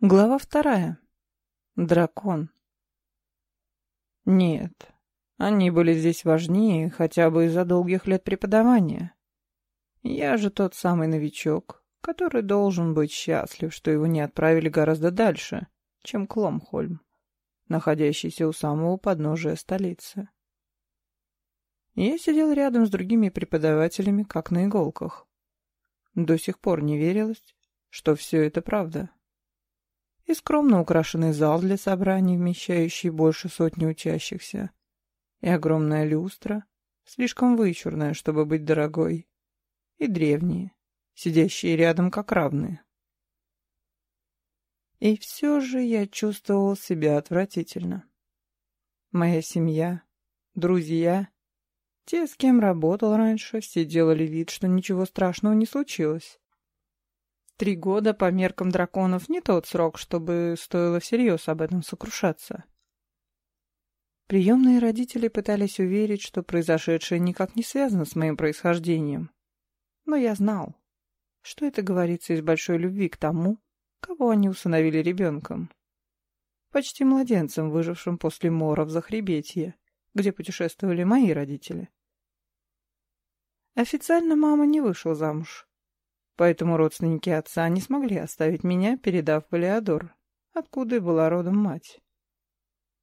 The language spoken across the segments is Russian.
Глава вторая. Дракон. Нет, они были здесь важнее хотя бы из-за долгих лет преподавания. Я же тот самый новичок, который должен быть счастлив, что его не отправили гораздо дальше, чем Кломхольм, находящийся у самого подножия столицы. Я сидел рядом с другими преподавателями, как на иголках. До сих пор не верилось, что все это правда и скромно украшенный зал для собраний, вмещающий больше сотни учащихся, и огромная люстра, слишком вычурная, чтобы быть дорогой, и древние, сидящие рядом как равные. И все же я чувствовал себя отвратительно. Моя семья, друзья, те, с кем работал раньше, все делали вид, что ничего страшного не случилось. Три года по меркам драконов не тот срок, чтобы стоило всерьез об этом сокрушаться. Приемные родители пытались уверить, что произошедшее никак не связано с моим происхождением. Но я знал, что это говорится из большой любви к тому, кого они усыновили ребенком. Почти младенцем, выжившим после мора в Захребетье, где путешествовали мои родители. Официально мама не вышла замуж. Поэтому родственники отца не смогли оставить меня, передав в Алеодор, откуда и была родом мать.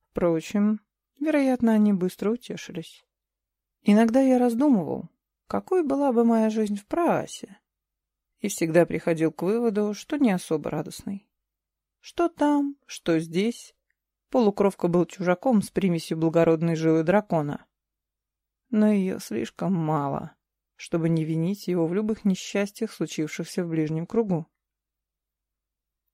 Впрочем, вероятно, они быстро утешились. Иногда я раздумывал, какой была бы моя жизнь в Праасе, и всегда приходил к выводу, что не особо радостной. Что там, что здесь. Полукровка был чужаком с примесью благородной жилы дракона. Но ее слишком мало чтобы не винить его в любых несчастьях, случившихся в ближнем кругу.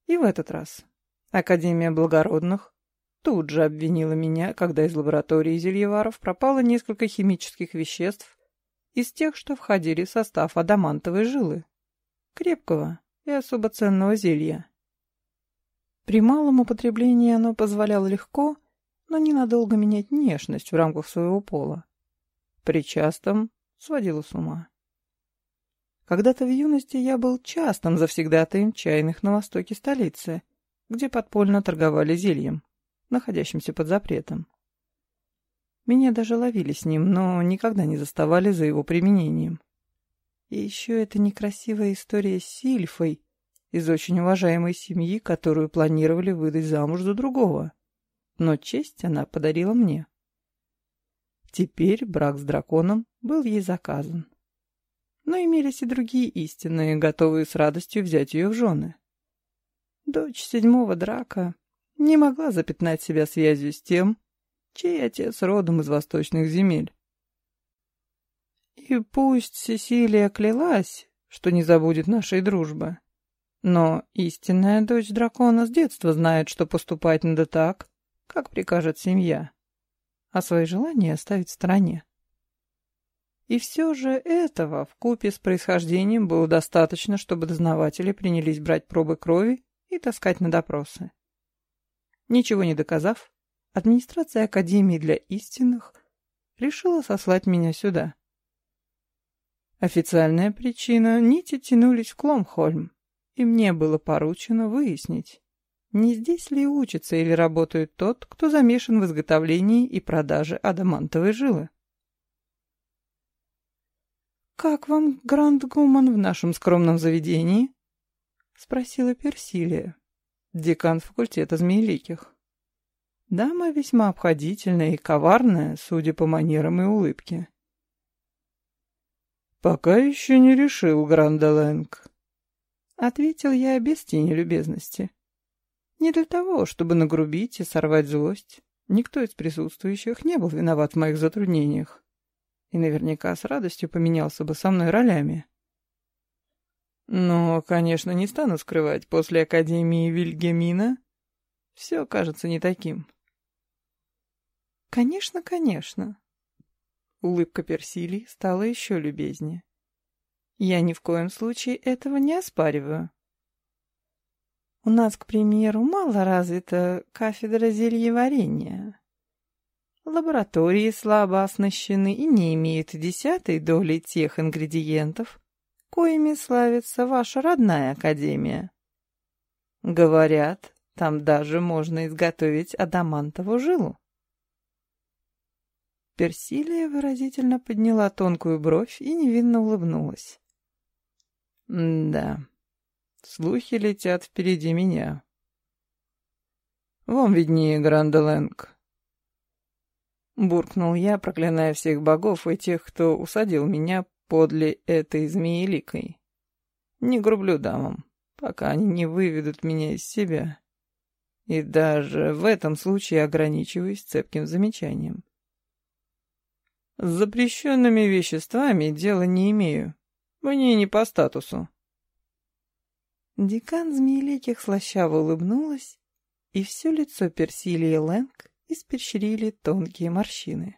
И в этот раз Академия Благородных тут же обвинила меня, когда из лаборатории Зельеваров пропало несколько химических веществ из тех, что входили в состав адамантовой жилы, крепкого и особо ценного зелья. При малом употреблении оно позволяло легко, но ненадолго менять внешность в рамках своего пола. При частом сводила с ума. Когда-то в юности я был частым завсегдатаем чайных на востоке столицы, где подпольно торговали зельем, находящимся под запретом. Меня даже ловили с ним, но никогда не заставали за его применением. И еще эта некрасивая история с Сильфой из очень уважаемой семьи, которую планировали выдать замуж за другого. Но честь она подарила мне. Теперь брак с драконом был ей заказан. Но имелись и другие истинные, готовые с радостью взять ее в жены. Дочь седьмого драка не могла запятнать себя связью с тем, чей отец родом из восточных земель. И пусть Сесилия клялась, что не забудет нашей дружбы, но истинная дочь дракона с детства знает, что поступать надо так, как прикажет семья а свои желания оставить в стороне. И все же этого в купе с происхождением было достаточно, чтобы дознаватели принялись брать пробы крови и таскать на допросы. Ничего не доказав, администрация Академии для истинных решила сослать меня сюда. Официальная причина — нити тянулись в Кломхольм, и мне было поручено выяснить, не здесь ли учится или работает тот, кто замешан в изготовлении и продаже адамантовой жилы? «Как вам, Гранд Гуман, в нашем скромном заведении?» — спросила Персилия, декан факультета змееликих. Дама весьма обходительная и коварная, судя по манерам и улыбке. «Пока еще не решил, Гранделэнг», — ответил я без тени любезности. Не для того, чтобы нагрубить и сорвать злость. Никто из присутствующих не был виноват в моих затруднениях. И наверняка с радостью поменялся бы со мной ролями. Но, конечно, не стану скрывать, после Академии Вильгемина все кажется не таким. Конечно, конечно. Улыбка Персилии стала еще любезнее. Я ни в коем случае этого не оспариваю. У нас, к примеру, мало развита кафедра зельеварения. Лаборатории слабо оснащены и не имеют десятой доли тех ингредиентов, коими славится ваша родная академия. Говорят, там даже можно изготовить адамантову жилу. Персилия выразительно подняла тонкую бровь и невинно улыбнулась. «Да, слухи летят впереди меня. Вам виднее, Гранделэнг». Буркнул я, проклиная всех богов и тех, кто усадил меня подле этой змеи-ликой. Не грублю дамам, пока они не выведут меня из себя. И даже в этом случае ограничиваюсь цепким замечанием. С запрещенными веществами дела не имею. Мне не по статусу. Декан Змееликих слащаво улыбнулась, и все лицо Персилии Лэнг испещрили тонкие морщины.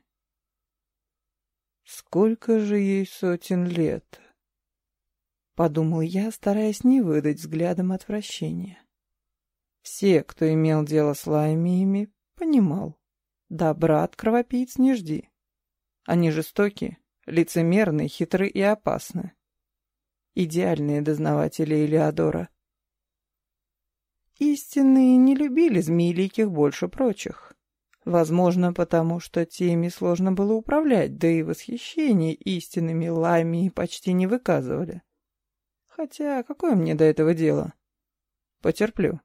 «Сколько же ей сотен лет?» — подумал я, стараясь не выдать взглядом отвращения. Все, кто имел дело с лаймиями, понимал. Добра от кровопийц не жди. Они жестоки, лицемерны, хитры и опасны. Идеальные дознаватели Илеодора. Истинные не любили змеиликих больше прочих. Возможно, потому что теми сложно было управлять, да и восхищение истинными ламии почти не выказывали. Хотя, какое мне до этого дело? Потерплю.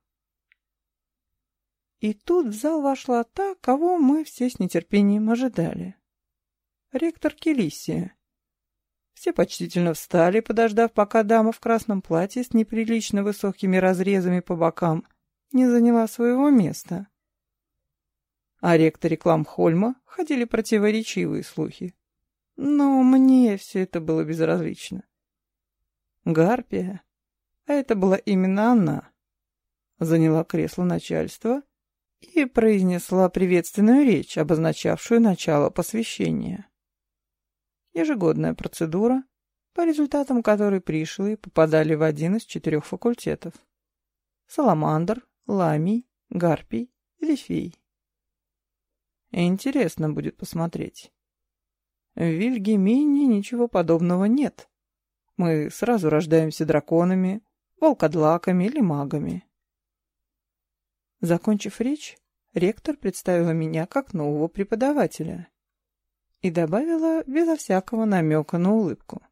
И тут в зал вошла та, кого мы все с нетерпением ожидали. Ректор Келисия. Все почтительно встали, подождав, пока дама в красном платье с неприлично высокими разрезами по бокам не заняла своего места. О ректоре Кламхольма ходили противоречивые слухи. Но мне все это было безразлично. Гарпия, а это была именно она, заняла кресло начальства и произнесла приветственную речь, обозначавшую начало посвящения. Ежегодная процедура, по результатам которой пришлые попадали в один из четырех факультетов. Саламандр, Ламий, Гарпий или Фей. Интересно будет посмотреть. В Вильгемине ничего подобного нет. Мы сразу рождаемся драконами, волкодлаками или магами. Закончив речь, ректор представила меня как нового преподавателя и добавила безо всякого намека на улыбку.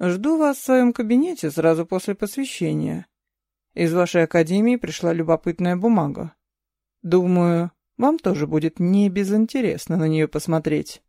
«Жду вас в своем кабинете сразу после посвящения. Из вашей академии пришла любопытная бумага. Думаю, вам тоже будет не безинтересно на нее посмотреть».